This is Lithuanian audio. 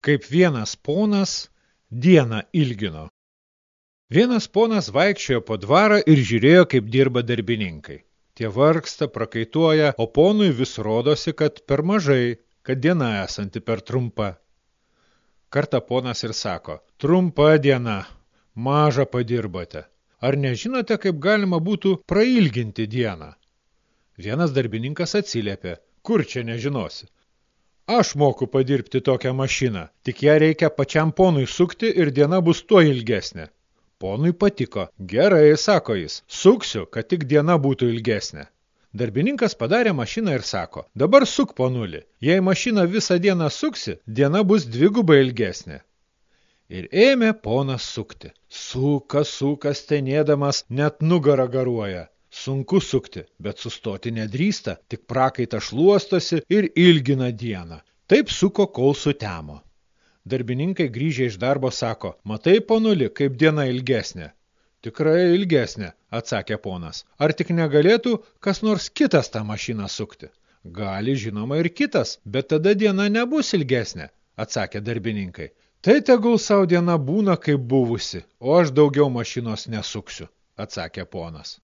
kaip vienas ponas dieną ilgino. Vienas ponas vaikščiojo po dvarą ir žiūrėjo, kaip dirba darbininkai. Tie vargsta, prakaituoja, o ponui vis rodosi, kad per mažai, kad diena esanti per trumpa. Kartą ponas ir sako, trumpa diena, mažą padirbote. Ar nežinote, kaip galima būtų prailginti dieną? Vienas darbininkas atsiliepė, kur čia nežinosi. Aš moku padirbti tokią mašiną, tik ją reikia pačiam ponui sukti ir diena bus tuo ilgesnė. Ponui patiko. Gerai, sako jis, suksiu, kad tik diena būtų ilgesnė. Darbininkas padarė mašiną ir sako, dabar suk ponulį. Jei mašiną visą dieną suksi, diena bus dvigubai ilgesnė. Ir ėmė ponas sukti. Suka, suka, stenėdamas, net nugarą garuoja. Sunku sukti, bet sustoti nedrįsta, tik prakaitą šluostosi ir ilgina dieną. Taip suko, kol sutemo. Darbininkai grįžę iš darbo sako, matai, ponuli, kaip diena ilgesnė. Tikrai ilgesnė, atsakė ponas. Ar tik negalėtų kas nors kitas tą mašiną sukti? Gali, žinoma, ir kitas, bet tada diena nebus ilgesnė, atsakė darbininkai. Tai tegul savo diena būna kaip buvusi, o aš daugiau mašinos nesuksiu, atsakė ponas.